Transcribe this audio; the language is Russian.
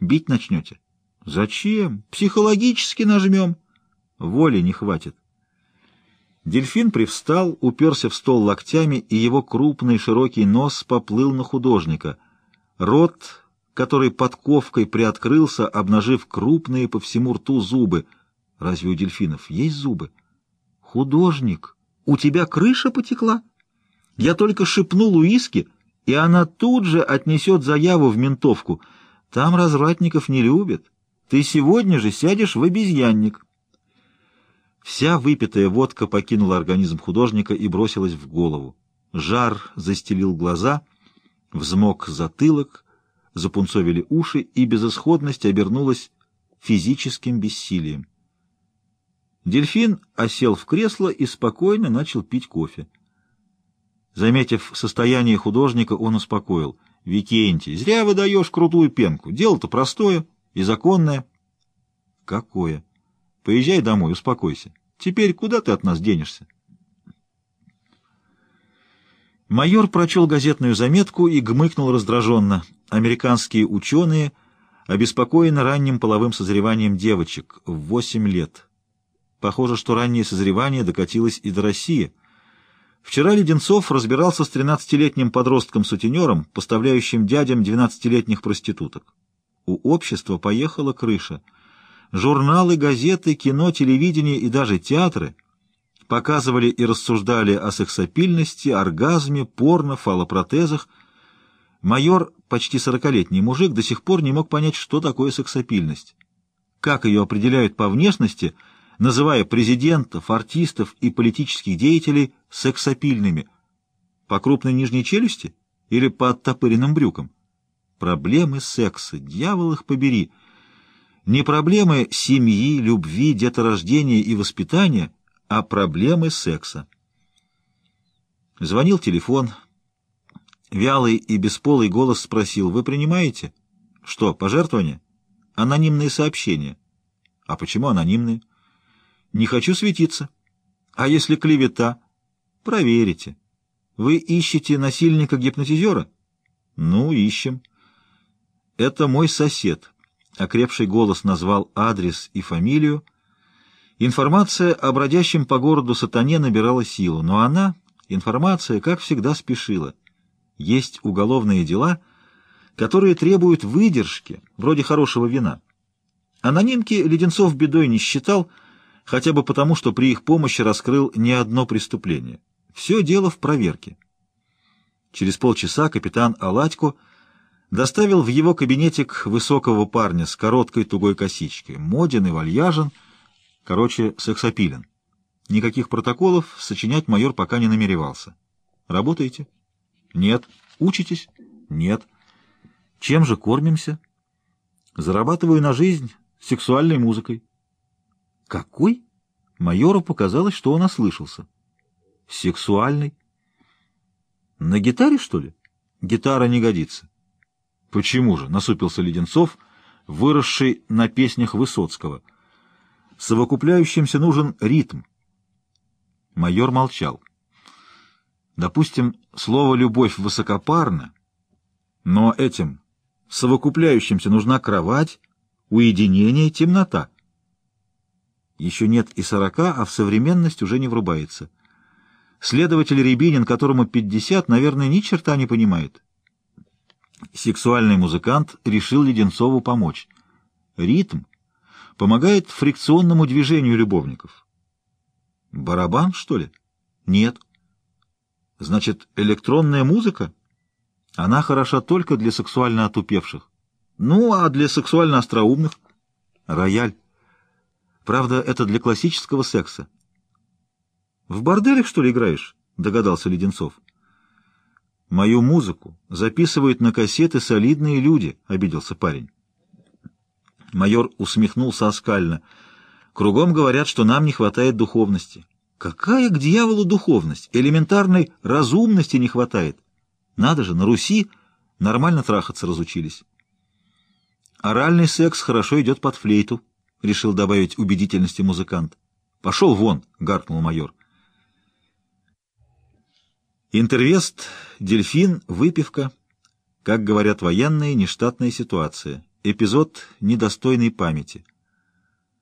Бить начнете? Зачем? Психологически нажмем. Воли не хватит. Дельфин привстал, уперся в стол локтями, и его крупный широкий нос поплыл на художника. Рот, который подковкой приоткрылся, обнажив крупные по всему рту зубы. Разве у дельфинов есть зубы? Художник, у тебя крыша потекла? Я только шепнул Уиски, и она тут же отнесет заяву в ментовку. Там развратников не любят. Ты сегодня же сядешь в обезьянник. Вся выпитая водка покинула организм художника и бросилась в голову. Жар застелил глаза, взмок затылок, запунцовили уши, и безысходность обернулась физическим бессилием. Дельфин осел в кресло и спокойно начал пить кофе. Заметив состояние художника, он успокоил. — Викентий, зря выдаешь крутую пенку. Дело-то простое и законное. — Какое? Поезжай домой, успокойся. Теперь куда ты от нас денешься? Майор прочел газетную заметку и гмыкнул раздраженно. Американские ученые обеспокоены ранним половым созреванием девочек в 8 лет. Похоже, что раннее созревание докатилось и до России. Вчера Леденцов разбирался с 13-летним подростком-сутенером, поставляющим дядям 12-летних проституток. У общества поехала крыша — Журналы, газеты, кино, телевидение и даже театры показывали и рассуждали о сексапильности, оргазме, порно, фалопротезах. Майор, почти сорокалетний мужик, до сих пор не мог понять, что такое сексапильность. Как ее определяют по внешности, называя президентов, артистов и политических деятелей сексапильными? По крупной нижней челюсти или по оттопыренным брюкам? Проблемы секса, дьявол их побери — не проблемы семьи, любви, деторождения и воспитания, а проблемы секса. Звонил телефон. Вялый и бесполый голос спросил, «Вы принимаете?» «Что, пожертвование?» «Анонимные сообщения». «А почему анонимные?» «Не хочу светиться». «А если клевета?» «Проверите». «Вы ищете насильника-гипнотизера?» «Ну, ищем». «Это мой сосед». Окрепший голос назвал адрес и фамилию. Информация о бродящем по городу сатане набирала силу, но она, информация, как всегда, спешила. Есть уголовные дела, которые требуют выдержки, вроде хорошего вина. Анонимки Леденцов бедой не считал, хотя бы потому, что при их помощи раскрыл не одно преступление. Все дело в проверке. Через полчаса капитан Аладько доставил в его кабинетик высокого парня с короткой тугой косичкой, моден и вальяжен, короче, сексапилен. Никаких протоколов сочинять майор пока не намеревался. Работаете? Нет. Учитесь? Нет. Чем же кормимся? Зарабатываю на жизнь сексуальной музыкой. Какой? Майору показалось, что он ослышался. Сексуальный? На гитаре, что ли? Гитара не годится. Почему же? Насупился Леденцов, выросший на песнях Высоцкого. Совокупляющимся нужен ритм. Майор молчал. Допустим, слово «любовь» высокопарно, но этим совокупляющимся нужна кровать, уединение, темнота. Еще нет и сорока, а в современность уже не врубается. Следователь Рябинин, которому пятьдесят, наверное, ни черта не понимает. Сексуальный музыкант решил Леденцову помочь. Ритм помогает фрикционному движению любовников. Барабан, что ли? Нет. Значит, электронная музыка? Она хороша только для сексуально отупевших. Ну, а для сексуально остроумных? Рояль. Правда, это для классического секса. В борделях, что ли, играешь? Догадался Леденцов. Мою музыку записывают на кассеты солидные люди, — обиделся парень. Майор усмехнулся оскально. Кругом говорят, что нам не хватает духовности. Какая к дьяволу духовность? Элементарной разумности не хватает. Надо же, на Руси нормально трахаться разучились. Оральный секс хорошо идет под флейту, — решил добавить убедительности музыкант. «Пошел вон!» — гаркнул майор. Интервест, дельфин, выпивка. Как говорят военные, нештатная ситуация. Эпизод недостойной памяти.